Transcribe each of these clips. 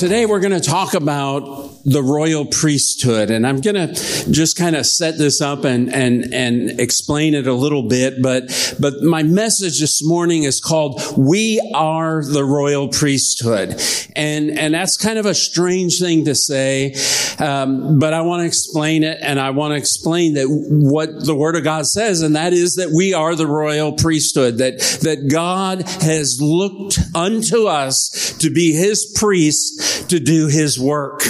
Today we're going to talk about the royal priesthood. And I'm going to just kind of set this up and, and, and explain it a little bit. But, but my message this morning is called, we are the royal priesthood. And, and that's kind of a strange thing to say. Um, but I want to explain it and I want to explain that what the word of God says. And that is that we are the royal priesthood, that, that God has looked unto us to be his priests to do his work.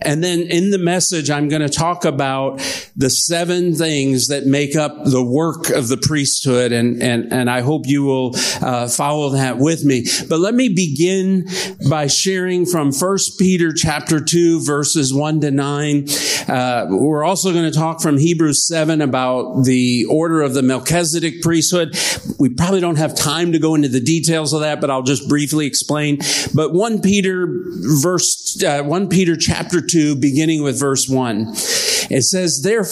And then in the message, I'm going to talk about the seven things that make up the work of the priesthood. And, and, and I hope you will uh, follow that with me. But let me begin by sharing from First Peter chapter 2, verses 1 to 9. Uh, we're also going to talk from Hebrews 7 about the order of the Melchizedek priesthood. We probably don't have time to go into the details of that, but I'll just briefly explain. But 1 Peter verse, uh, 1 Peter chapter 2, beginning with verse 1. It says, therefore,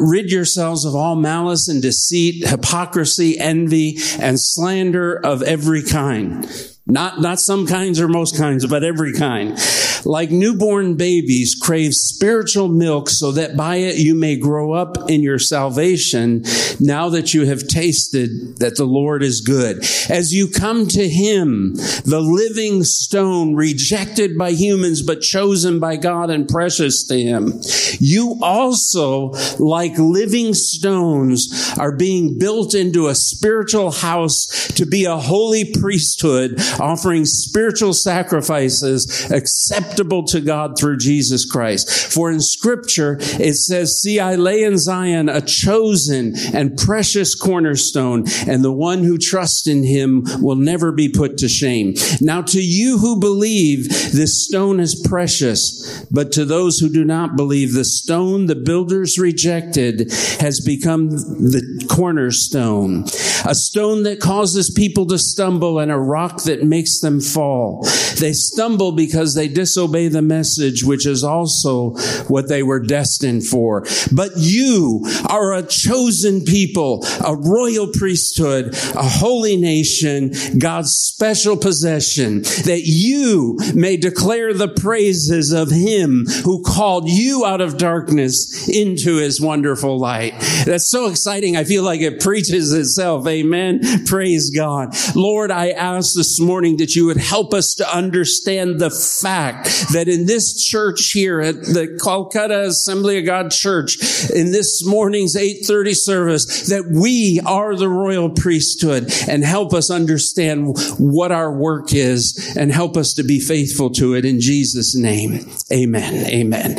rid yourselves of all malice and deceit, hypocrisy, envy, and slander of every kind. Not, not some kinds or most kinds, but every kind. Like newborn babies crave spiritual milk so that by it you may grow up in your salvation now that you have tasted that the Lord is good. As you come to Him, the living stone rejected by humans but chosen by God and precious to Him, you also, like living stones, are being built into a spiritual house to be a holy priesthood offering spiritual sacrifices acceptable to God through Jesus Christ. For in scripture, it says, see, I lay in Zion a chosen and precious cornerstone, and the one who trusts in him will never be put to shame. Now to you who believe, this stone is precious, but to those who do not believe, the stone the builders rejected has become the cornerstone, a stone that causes people to stumble and a rock that makes them fall. They stumble because they disobey the message, which is also what they were destined for. But you are a chosen people, a royal priesthood, a holy nation, God's special possession, that you may declare the praises of him who called you out of darkness into his wonderful light. That's so exciting. I feel like it preaches itself. Amen. Praise God. Lord, I ask this morning that you would help us to understand the fact that in this church here at the Calcutta Assembly of God Church, in this morning's 830 service, that we are the royal priesthood and help us understand what our work is and help us to be faithful to it in Jesus' name. Amen. Amen.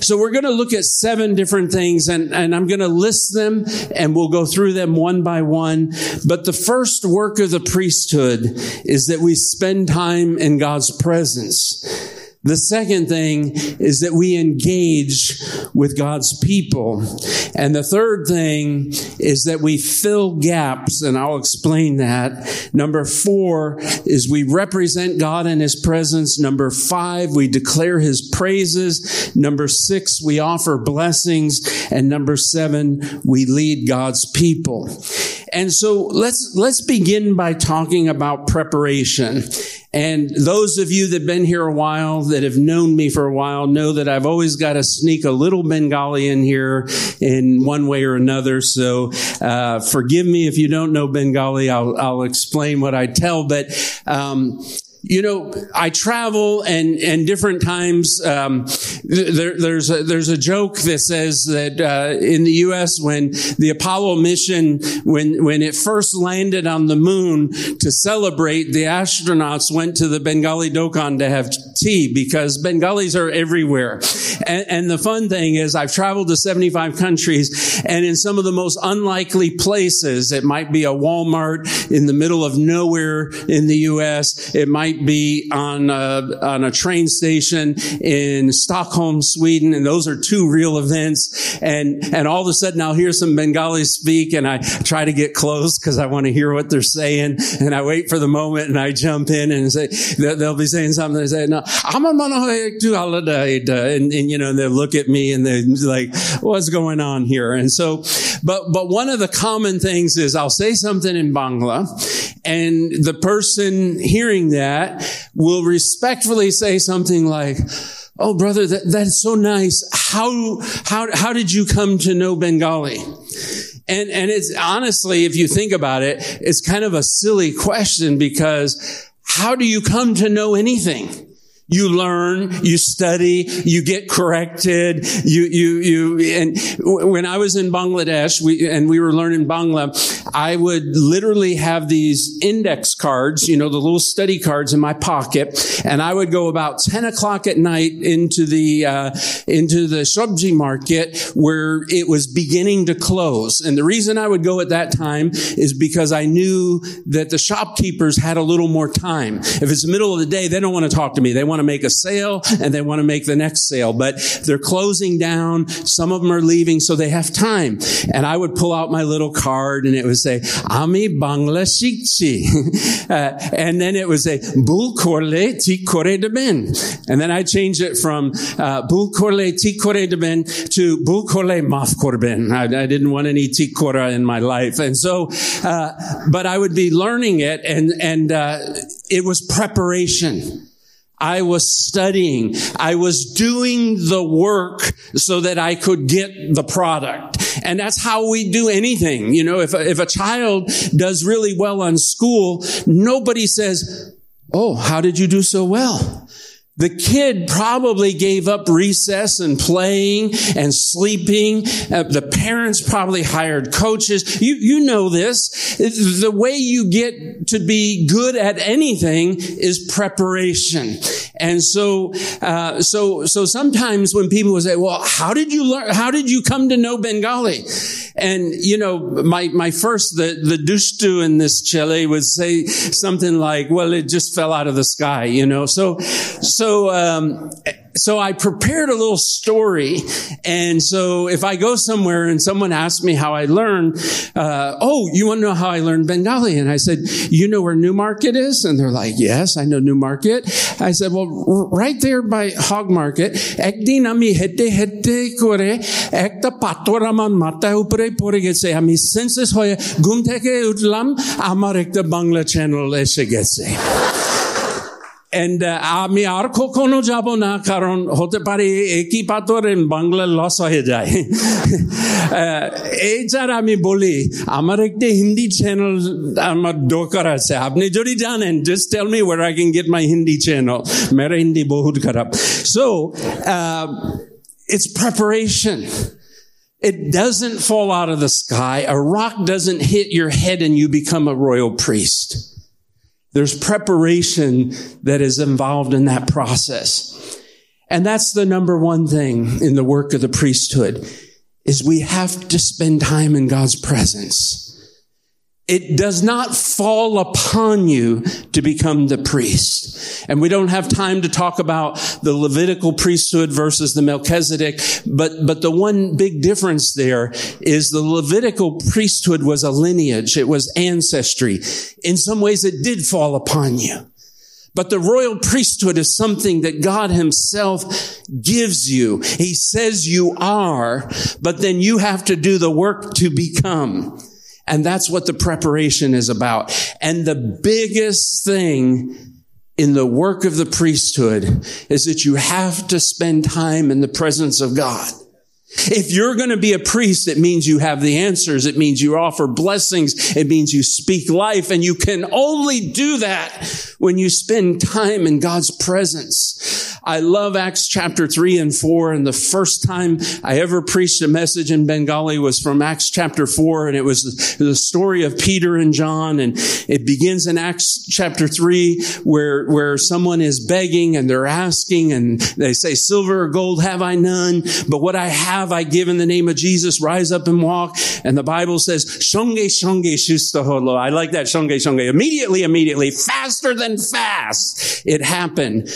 So we're going to look at seven different things and, and I'm going to list them and we'll go through them one by one. But the first work of the priesthood is that we spend time in God's presence. The second thing is that we engage with God's people. And the third thing is that we fill gaps, and I'll explain that. Number four is we represent God in His presence. Number five, we declare His praises. Number six, we offer blessings. And number seven, we lead God's people. And so let's, let's begin by talking about preparation. And those of you that have been here a while, that have known me for a while, know that I've always got to sneak a little Bengali in here in one way or another. So uh, forgive me if you don't know Bengali. I'll, I'll explain what I tell. But um, you know, I travel and, and different times, um, there, there's a, there's a joke that says that, uh, in the U.S. when the Apollo mission, when, when it first landed on the moon to celebrate, the astronauts went to the Bengali Dokan to have tea because Bengalis are everywhere. And, and the fun thing is I've traveled to 75 countries and in some of the most unlikely places, it might be a Walmart in the middle of nowhere in the U.S. It might might be on a, on a train station in Stockholm, Sweden, and those are two real events. And, and all of a sudden I'll hear some Bengali speak and I try to get close because I want to hear what they're saying. And I wait for the moment and I jump in and say, they'll be saying something. They say, no, I'm a to holiday. And, and, you know, they look at me and they're like, what's going on here? And so, but, but one of the common things is I'll say something in Bangla and the person hearing that will respectfully say something like, Oh, brother, that, that's so nice. How, how, how did you come to know Bengali? And, and it's honestly, if you think about it, it's kind of a silly question because how do you come to know anything? You learn, you study, you get corrected, you, you, you, and when I was in Bangladesh, we, and we were learning Bangla, I would literally have these index cards, you know, the little study cards in my pocket, and I would go about 10 o'clock at night into the, uh, into the Shobji market where it was beginning to close. And the reason I would go at that time is because I knew that the shopkeepers had a little more time. If it's the middle of the day, they don't want to talk to me. They want want to make a sale and they want to make the next sale, but they're closing down. Some of them are leaving, so they have time. And I would pull out my little card and it would say, Ami Bangla uh, and then it would say, Bul Korle Ti Kore Ben. And then I changed it from uh, Bul Korle Ti Kore Ben to Bul Korle Maf Korben. I, I didn't want any Ti Kora in my life. And so, uh, but I would be learning it and, and, uh, it was preparation. I was studying. I was doing the work so that I could get the product. And that's how we do anything. You know, if a, if a child does really well on school, nobody says, Oh, how did you do so well? The kid probably gave up recess and playing and sleeping. Uh, the parents probably hired coaches. You, you know this. The way you get to be good at anything is preparation. And so, uh, so, so sometimes when people say, well, how did you learn? How did you come to know Bengali? And, you know, my, my first, the, the dushtu in this chile would say something like, well, it just fell out of the sky, you know? So, so, so um, so I prepared a little story, and so if I go somewhere and someone asks me how I learned, uh, oh, you want to know how I learned Bengali? And I said, you know where Newmarket is? And they're like, yes, I know Newmarket. I said, well, right there by Hogg Market. Ek din হেঁটে হেঁটে করে একটা ekta আমার মাথার উপরে পড়ে গেছে আমি সেন্সেস হয়ে ঘুম থেকে উঠলাম আমার Bangla channel চ্যানেল এসে আমি আর কখনো যাব না কারণ হতে পারে একই পাথর বাংলা লস হয়ে যায় এই ছাড়া আমি বলি আমার একটি হিন্দি চ্যানেল আমার দরকার আছে আপনি যদি জানেন just tell me where I can get my Hindi channel মেরা হিন্দি বহুত খারাপ so it's preparation. It doesn't fall out of the sky. A rock doesn't hit your head and you become a royal priest. There's preparation that is involved in that process. And that's the number one thing in the work of the priesthood is we have to spend time in God's presence. It does not fall upon you to become the priest. And we don't have time to talk about the Levitical priesthood versus the Melchizedek, but, but the one big difference there is the Levitical priesthood was a lineage. It was ancestry. In some ways it did fall upon you. But the royal priesthood is something that God himself gives you. He says you are, but then you have to do the work to become. And that's what the preparation is about. And the biggest thing in the work of the priesthood is that you have to spend time in the presence of God. If you're going to be a priest, it means you have the answers. It means you offer blessings. It means you speak life. And you can only do that when you spend time in God's presence. I love Acts chapter three and four. And the first time I ever preached a message in Bengali was from Acts chapter four. And it was the story of Peter and John. And it begins in Acts chapter three where, where someone is begging and they're asking and they say, silver or gold have I none, but what I have I give in the name of Jesus. Rise up and walk. And the Bible says, shonge, shonge, shustaholo. I like that shonge, shonge. Immediately, immediately, faster than fast. It happened.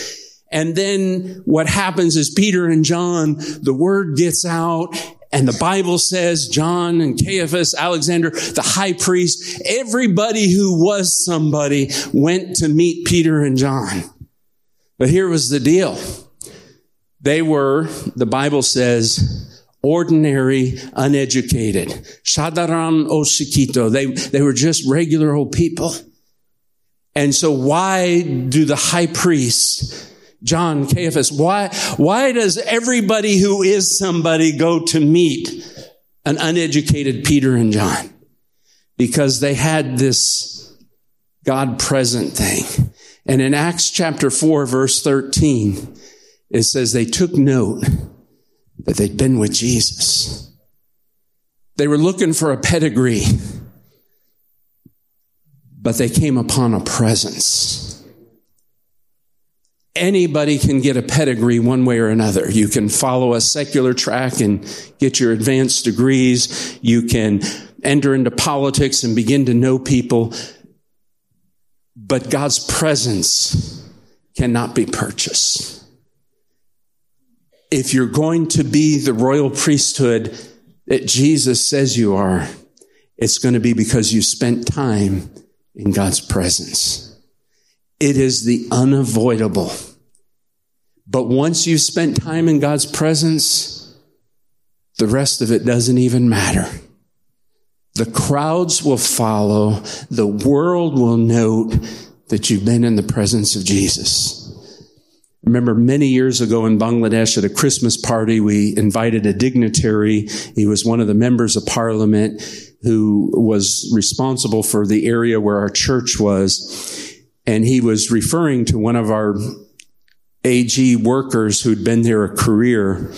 And then what happens is Peter and John, the word gets out and the Bible says John and Caiaphas, Alexander, the high priest, everybody who was somebody went to meet Peter and John. But here was the deal. They were, the Bible says, ordinary, uneducated. Shadaram Oshikito. They, they were just regular old people. And so why do the high priests John, Caiaphas. Why, why does everybody who is somebody go to meet an uneducated Peter and John? Because they had this God present thing. And in Acts chapter 4, verse 13, it says they took note that they'd been with Jesus. They were looking for a pedigree, but they came upon a presence anybody can get a pedigree one way or another. You can follow a secular track and get your advanced degrees. You can enter into politics and begin to know people. But God's presence cannot be purchased. If you're going to be the royal priesthood that Jesus says you are, it's going to be because you spent time in God's presence. It is the unavoidable. But once you've spent time in God's presence, the rest of it doesn't even matter. The crowds will follow. The world will note that you've been in the presence of Jesus. Remember many years ago in Bangladesh at a Christmas party, we invited a dignitary. He was one of the members of parliament who was responsible for the area where our church was and he was referring to one of our AG workers who'd been there a career.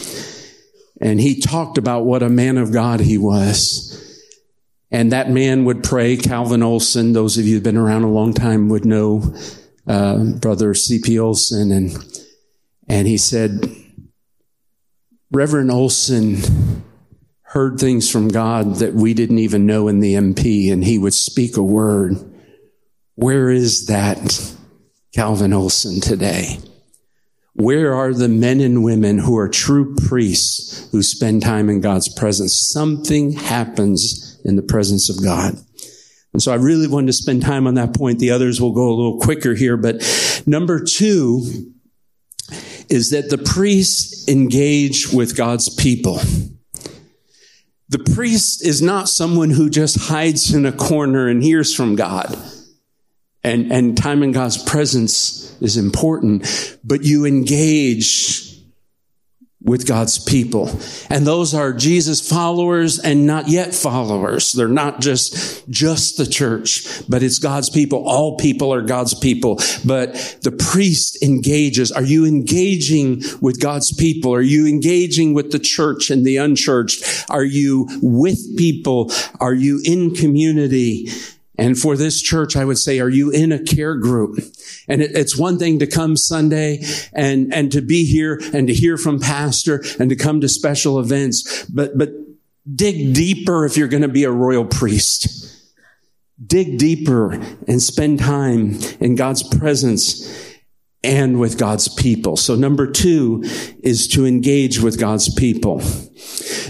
And he talked about what a man of God he was. And that man would pray, Calvin Olson, those of you who've been around a long time would know, uh, brother C.P. Olson. And, and he said, Reverend Olson heard things from God that we didn't even know in the MP, and he would speak a word where is that Calvin Olson today? Where are the men and women who are true priests who spend time in God's presence? Something happens in the presence of God. And so I really wanted to spend time on that point. The others will go a little quicker here. But number two is that the priests engage with God's people. The priest is not someone who just hides in a corner and hears from God and, and time in God's presence is important, but you engage with God's people. And those are Jesus followers and not yet followers. They're not just, just the church, but it's God's people. All people are God's people. But the priest engages. Are you engaging with God's people? Are you engaging with the church and the unchurched? Are you with people? Are you in community? And for this church, I would say, are you in a care group? And it, it's one thing to come Sunday and, and to be here and to hear from pastor and to come to special events, but, but dig deeper if you're going to be a royal priest. Dig deeper and spend time in God's presence and with God's people. So number two is to engage with God's people.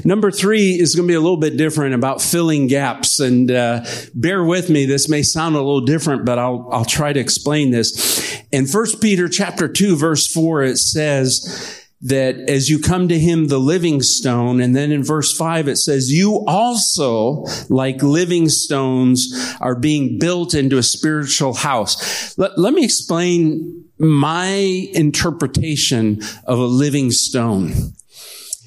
Number three is going to be a little bit different about filling gaps. And uh, bear with me, this may sound a little different, but I'll I'll try to explain this. In First Peter chapter two, verse four, it says that as you come to him, the living stone, and then in verse five, it says, you also, like living stones, are being built into a spiritual house. Let, let me explain my interpretation of a living stone.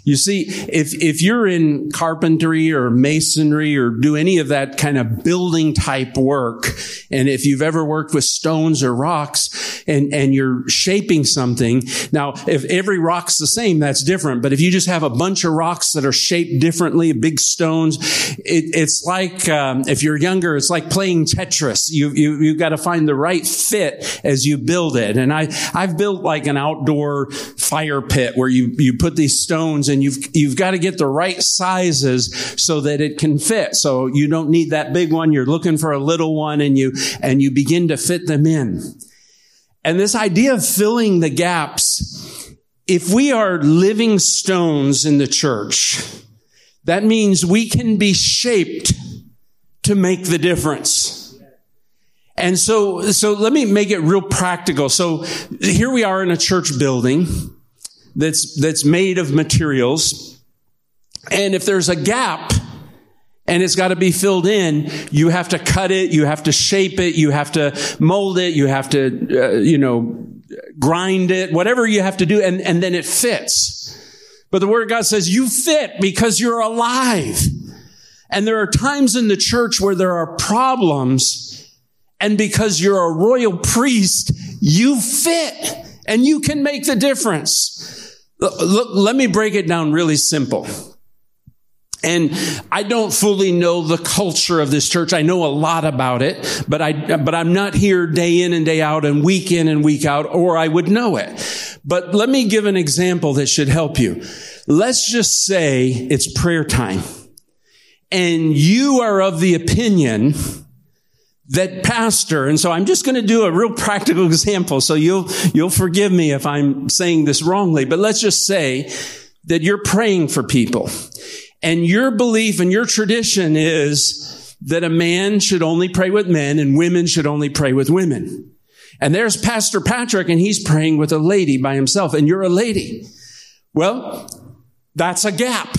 You see, if, if you're in carpentry or masonry or do any of that kind of building type work, and if you've ever worked with stones or rocks and, and you're shaping something, now if every rock's the same, that's different. But if you just have a bunch of rocks that are shaped differently, big stones, it, it's like, um, if you're younger, it's like playing Tetris. You, you, you've got to find the right fit as you build it. And I, I've built like an outdoor fire pit where you, you put these stones and you've, you've got to get the right sizes so that it can fit. So you don't need that big one. You're looking for a little one and you, and you begin to fit them in. And this idea of filling the gaps, if we are living stones in the church, that means we can be shaped to make the difference. And so, so let me make it real practical. So here we are in a church building that's, that's made of materials. And if there's a gap and it's got to be filled in, you have to cut it, you have to shape it, you have to mold it, you have to, uh, you know, grind it, whatever you have to do, and, and then it fits. But the Word of God says you fit because you're alive. And there are times in the church where there are problems, and because you're a royal priest, you fit and you can make the difference. Look, let me break it down really simple. And I don't fully know the culture of this church. I know a lot about it, but I, but I'm not here day in and day out and week in and week out, or I would know it. But let me give an example that should help you. Let's just say it's prayer time and you are of the opinion that pastor, and so I'm just going to do a real practical example, so you'll, you'll forgive me if I'm saying this wrongly, but let's just say that you're praying for people, and your belief and your tradition is that a man should only pray with men and women should only pray with women. And there's Pastor Patrick, and he's praying with a lady by himself, and you're a lady. Well, that's a gap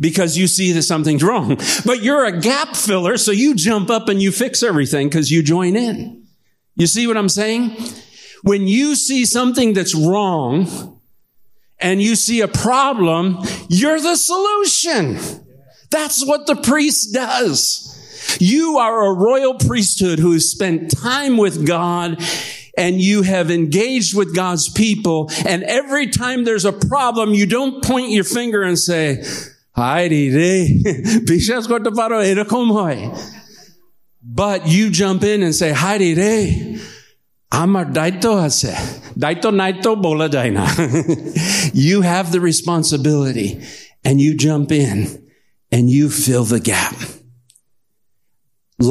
because you see that something's wrong. But you're a gap filler, so you jump up and you fix everything because you join in. You see what I'm saying? When you see something that's wrong and you see a problem, you're the solution. That's what the priest does. You are a royal priesthood who has spent time with God and you have engaged with God's people. And every time there's a problem, you don't point your finger and say, হায়রে রে বিশ্বাস করতে পারো এরকম হয় but you jump in and say হায়রে রে আমার দায়িত্ব আছে দায়িত্ব নাইত্ব বলা যায় না you have the responsibility and you jump in and you fill the gap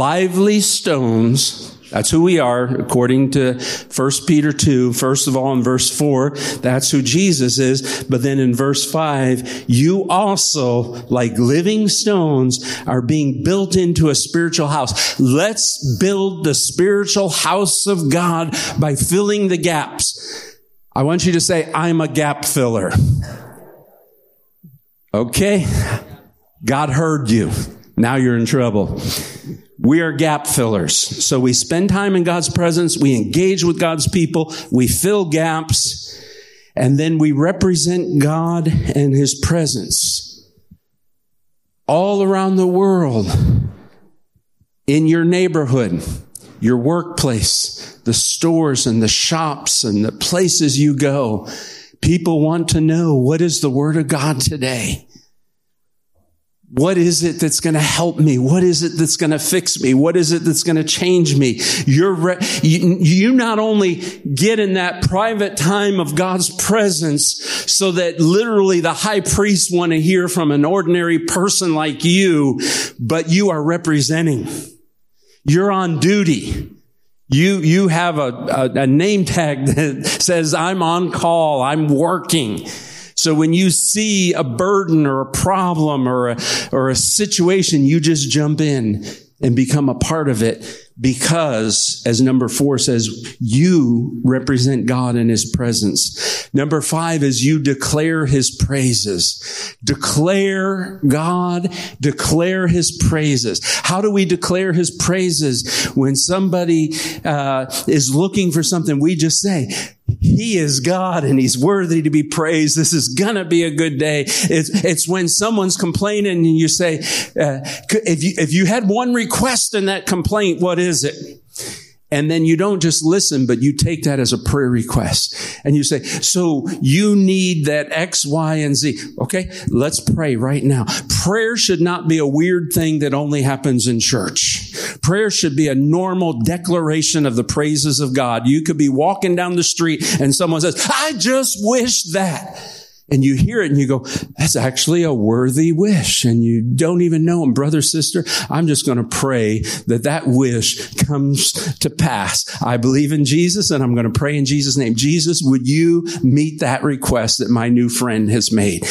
lively stones that's who we are according to 1 Peter 2. First of all, in verse 4, that's who Jesus is. But then in verse 5, you also, like living stones, are being built into a spiritual house. Let's build the spiritual house of God by filling the gaps. I want you to say, I'm a gap filler. Okay. God heard you. Now you're in trouble. We are gap fillers. So we spend time in God's presence. We engage with God's people. We fill gaps and then we represent God and His presence all around the world in your neighborhood, your workplace, the stores and the shops and the places you go. People want to know what is the word of God today? What is it that's going to help me? What is it that's going to fix me? What is it that's going to change me? You're re- you, you not only get in that private time of God's presence so that literally the high priest want to hear from an ordinary person like you, but you are representing. You're on duty. You, you have a, a, a name tag that says, I'm on call. I'm working. So when you see a burden or a problem or a, or a situation, you just jump in and become a part of it because, as number four says, you represent God in his presence. Number five is you declare his praises. Declare God, declare his praises. How do we declare his praises? When somebody uh, is looking for something, we just say, He is God and he's worthy to be praised. This is gonna be a good day. It's, it's when someone's complaining and you say, uh, if you, if you had one request in that complaint, what is it? And then you don't just listen, but you take that as a prayer request. And you say, so you need that X, Y, and Z. Okay, let's pray right now. Prayer should not be a weird thing that only happens in church. Prayer should be a normal declaration of the praises of God. You could be walking down the street and someone says, I just wish that and you hear it and you go, that's actually a worthy wish. And you don't even know him, brother, sister. I'm just going to pray that that wish comes to pass. I believe in Jesus and I'm going to pray in Jesus' name. Jesus, would you meet that request that my new friend has made?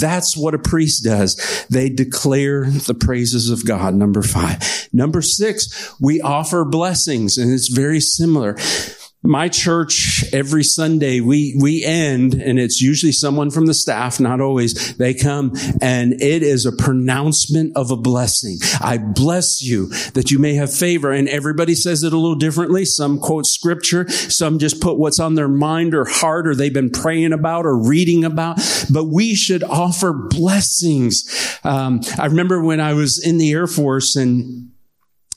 That's what a priest does. They declare the praises of God. Number five. Number six, we offer blessings and it's very similar my church every Sunday we we end and it's usually someone from the staff not always. They come and it is a pronouncement of a blessing. I bless you that you may have favor. And everybody says it a little differently. Some quote scripture some just put what's on their mind or heart or they've been praying about or reading about. But we should offer blessings. Um, I remember when I was in the Air Force and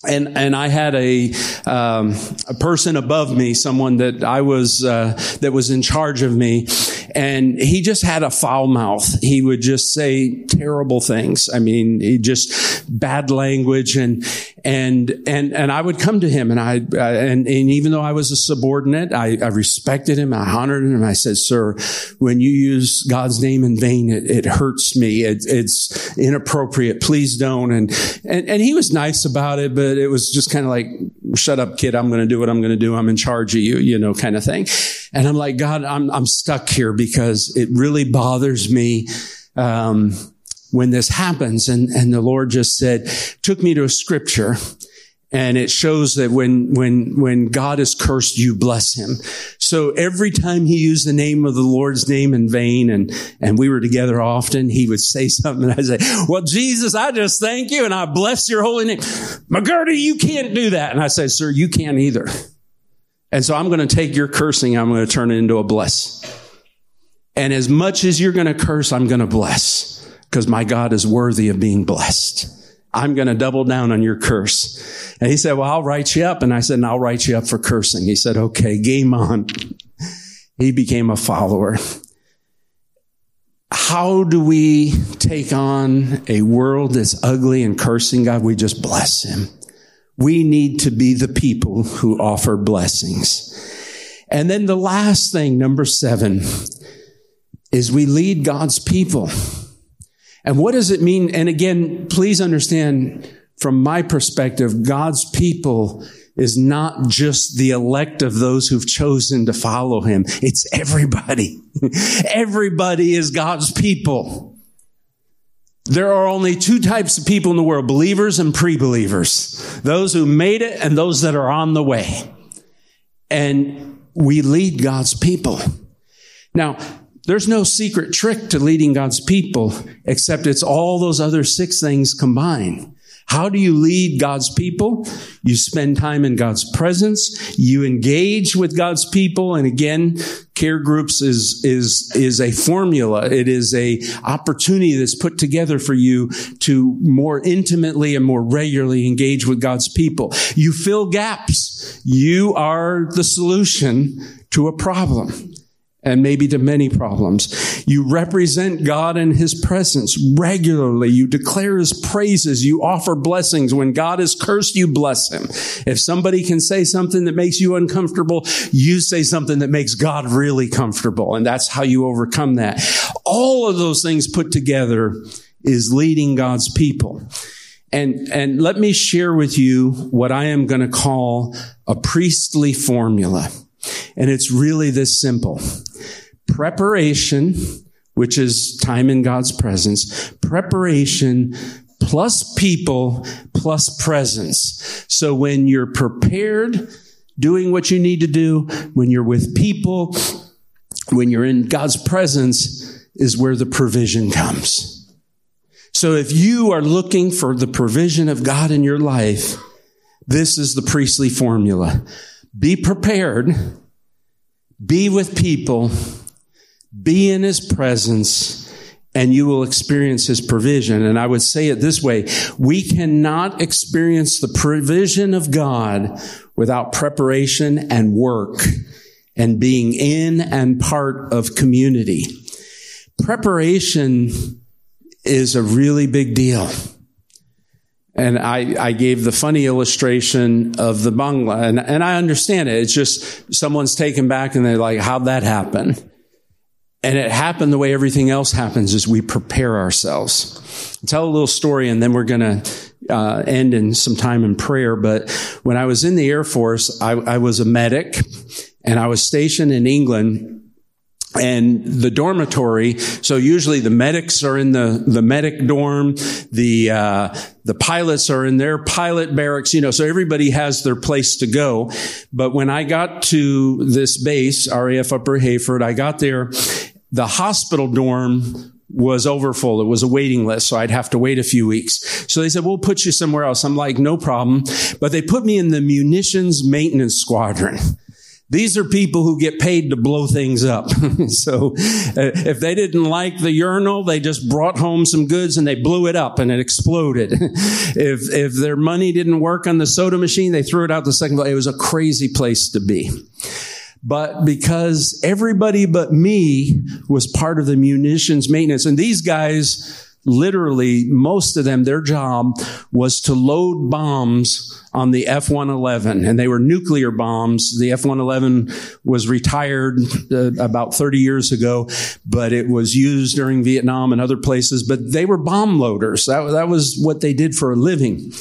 and and I had a um, a person above me, someone that I was uh, that was in charge of me, and he just had a foul mouth. He would just say terrible things. I mean, he just bad language, and and and and I would come to him, and I uh, and and even though I was a subordinate, I, I respected him, I honored him. and I said, "Sir, when you use God's name in vain, it, it hurts me. It, it's inappropriate. Please don't." And and and he was nice about it, but it was just kind of like, "Shut up, kid. I'm going to do what I'm going to do. I'm in charge of you," you know, kind of thing. And I'm like, God, I'm I'm stuck here because it really bothers me. Um, when this happens. And, and the Lord just said, took me to a scripture and it shows that when, when, when God is cursed, you bless him. So every time he used the name of the Lord's name in vain and, and we were together often, he would say something and I'd say, well, Jesus, I just thank you and I bless your holy name. McGurdy, you can't do that. And I said, sir, you can't either. And so I'm going to take your cursing. I'm going to turn it into a bless. And as much as you're going to curse, I'm going to bless because my God is worthy of being blessed. I'm going to double down on your curse. And he said, well, I'll write you up. And I said, and I'll write you up for cursing. He said, okay, game on. He became a follower. How do we take on a world that's ugly and cursing God? We just bless him. We need to be the people who offer blessings. And then the last thing, number seven, is we lead God's people. And what does it mean? And again, please understand from my perspective, God's people is not just the elect of those who've chosen to follow him. It's everybody. everybody is God's people. There are only two types of people in the world, believers and pre-believers. Those who made it and those that are on the way. And we lead God's people. Now, there's no secret trick to leading God's people, except it's all those other six things combined. How do you lead God's people? You spend time in God's presence. You engage with God's people. And again, care groups is, is, is a formula. It is a opportunity that's put together for you to more intimately and more regularly engage with God's people. You fill gaps. You are the solution to a problem and maybe to many problems. You represent God in His presence regularly. You declare His praises. You offer blessings. When God is cursed, you bless Him. If somebody can say something that makes you uncomfortable, you say something that makes God really comfortable. And that's how you overcome that. All of those things put together is leading God's people. And, and let me share with you what I am going to call a priestly formula. And it's really this simple. Preparation, which is time in God's presence, preparation plus people plus presence. So when you're prepared, doing what you need to do, when you're with people, when you're in God's presence, is where the provision comes. So if you are looking for the provision of God in your life, this is the priestly formula. Be prepared be with people, be in his presence, and you will experience his provision. And I would say it this way. We cannot experience the provision of God without preparation and work and being in and part of community. Preparation is a really big deal. And I, I gave the funny illustration of the Bangla, and, and I understand it. It's just someone's taken back and they're like, how'd that happen? And it happened the way everything else happens is we prepare ourselves. I'll tell a little story and then we're going to uh, end in some time in prayer. But when I was in the Air Force, I, I was a medic and I was stationed in England and the dormitory. So usually the medics are in the the medic dorm. The uh, the pilots are in their pilot barracks. You know, so everybody has their place to go. But when I got to this base, RAF Upper Heyford, I got there the hospital dorm was overfull. It was a waiting list, so I'd have to wait a few weeks. So they said, we'll put you somewhere else. I'm like, no problem. But they put me in the munitions maintenance squadron. These are people who get paid to blow things up. so uh, if they didn't like the urinal, they just brought home some goods and they blew it up and it exploded. if, if their money didn't work on the soda machine, they threw it out the second. It was a crazy place to be but because everybody but me was part of the munitions maintenance. And these guys, literally, most of them, their job was to load bombs on the F-111 and they were nuclear bombs. The F-111 was retired uh, about 30 years ago, but it was used during Vietnam and other places, but they were bomb loaders. That, that was what they did for a living.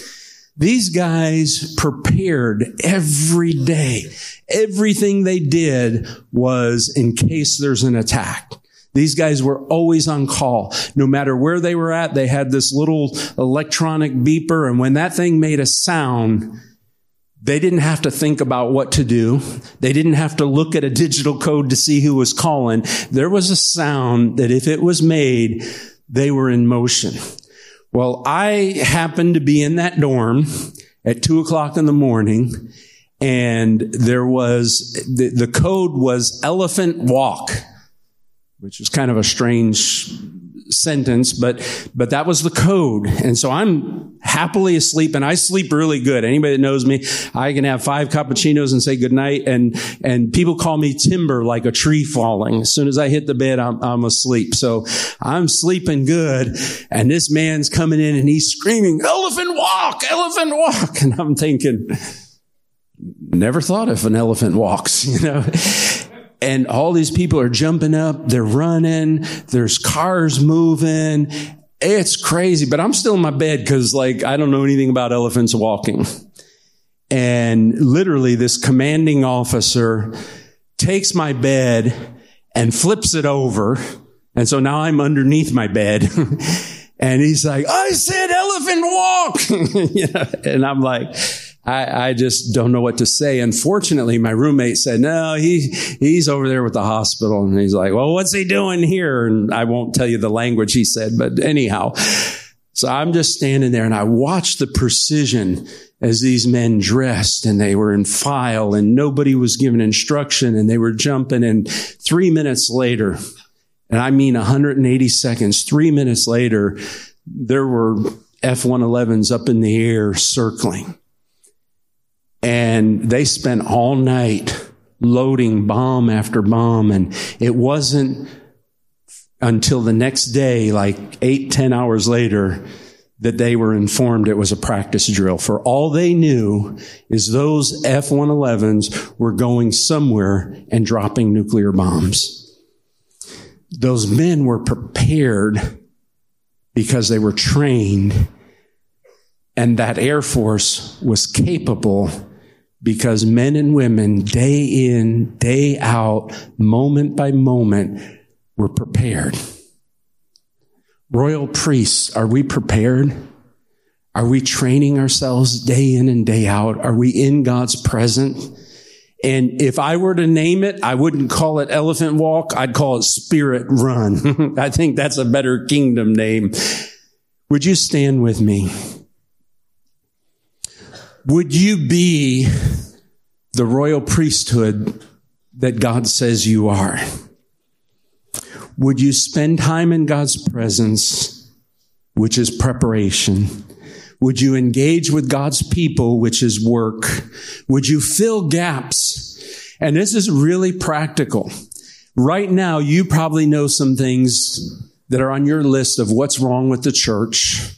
These guys prepared every day. Everything they did was in case there's an attack. These guys were always on call. No matter where they were at, they had this little electronic beeper. And when that thing made a sound, they didn't have to think about what to do. They didn't have to look at a digital code to see who was calling. There was a sound that if it was made, they were in motion. Well, I happened to be in that dorm at two o'clock in the morning and there was, the, the code was elephant walk, which is kind of a strange sentence, but, but that was the code. And so I'm happily asleep and I sleep really good. Anybody that knows me, I can have five cappuccinos and say goodnight. And, and people call me timber like a tree falling. As soon as I hit the bed, I'm, I'm asleep. So I'm sleeping good. And this man's coming in and he's screaming, elephant walk, elephant walk. And I'm thinking, never thought if an elephant walks, you know and all these people are jumping up, they're running, there's cars moving. It's crazy, but I'm still in my bed because like I don't know anything about elephants walking. And literally this commanding officer takes my bed and flips it over. And so now I'm underneath my bed. and he's like, I said elephant walk. and I'm like, I, I just don't know what to say. Unfortunately, my roommate said, no, he, he's over there with the hospital. And he's like, well, what's he doing here? And I won't tell you the language he said, but anyhow. So I'm just standing there and I watched the precision as these men dressed and they were in file and nobody was given instruction and they were jumping. And three minutes later, and I mean 180 seconds, three minutes later, there were F-111s up in the air circling. And they spent all night loading bomb after bomb. And it wasn't until the next day, like eight, ten hours later, that they were informed it was a practice drill. For all they knew is those F-111s were going somewhere and dropping nuclear bombs. Those men were prepared because they were trained and that Air Force was capable because men and women, day in, day out, moment by moment, were prepared. Royal priests, are we prepared? Are we training ourselves day in and day out? Are we in God's presence? And if I were to name it, I wouldn't call it elephant walk. I'd call it spirit run. I think that's a better kingdom name. Would you stand with me? Would you be the royal priesthood that God says you are? Would you spend time in God's presence, which is preparation? Would you engage with God's people, which is work? Would you fill gaps? And this is really practical. Right now, you probably know some things that are on your list of what's wrong with the church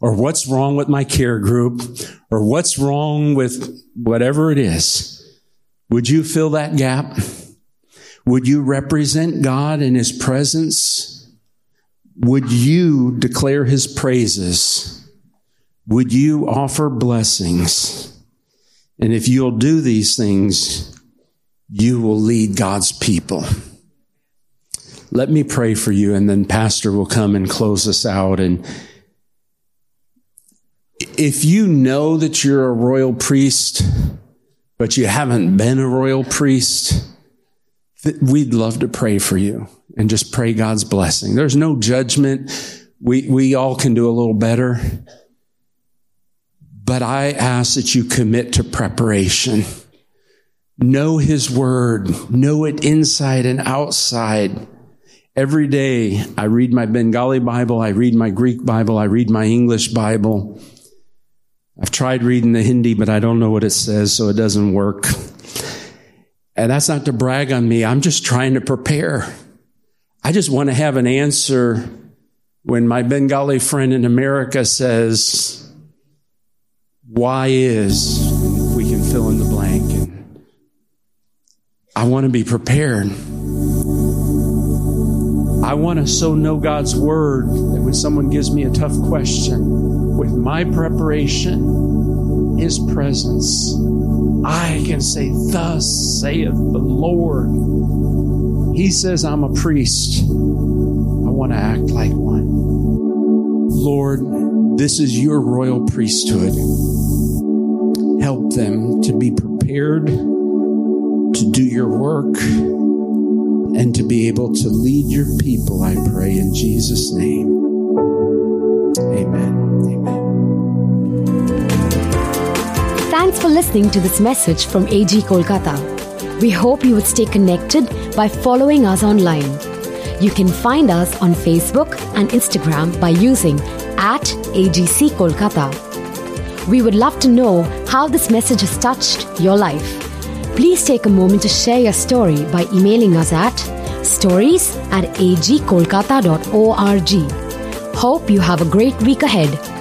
or what's wrong with my care group or what's wrong with whatever it is. Would you fill that gap? Would you represent God in His presence? Would you declare His praises? Would you offer blessings? And if you'll do these things, you will lead God's people. Let me pray for you, and then Pastor will come and close us out. And if you know that you're a royal priest, but you haven't been a royal priest, we'd love to pray for you and just pray God's blessing. There's no judgment. We, we all can do a little better. But I ask that you commit to preparation. Know His Word. Know it inside and outside. Every day I read my Bengali Bible. I read my Greek Bible. I read my English Bible. I've tried reading the Hindi, but I don't know what it says, so it doesn't work. And that's not to brag on me. I'm just trying to prepare. I just want to have an answer when my Bengali friend in America says, why is, we can fill in the blank. And I want to be prepared. I want to so know God's word that when someone gives me a tough question, with my preparation, His presence, I can say, Thus saith the Lord. He says, I'm a priest. I want to act like one. Lord, this is your royal priesthood. Help them to be prepared to do your work and to be able to lead your people, I pray in Jesus' name. For listening to this message from AG Kolkata. We hope you would stay connected by following us online. You can find us on Facebook and Instagram by using at AGC Kolkata. We would love to know how this message has touched your life. Please take a moment to share your story by emailing us at stories at agkolkata.org. Hope you have a great week ahead.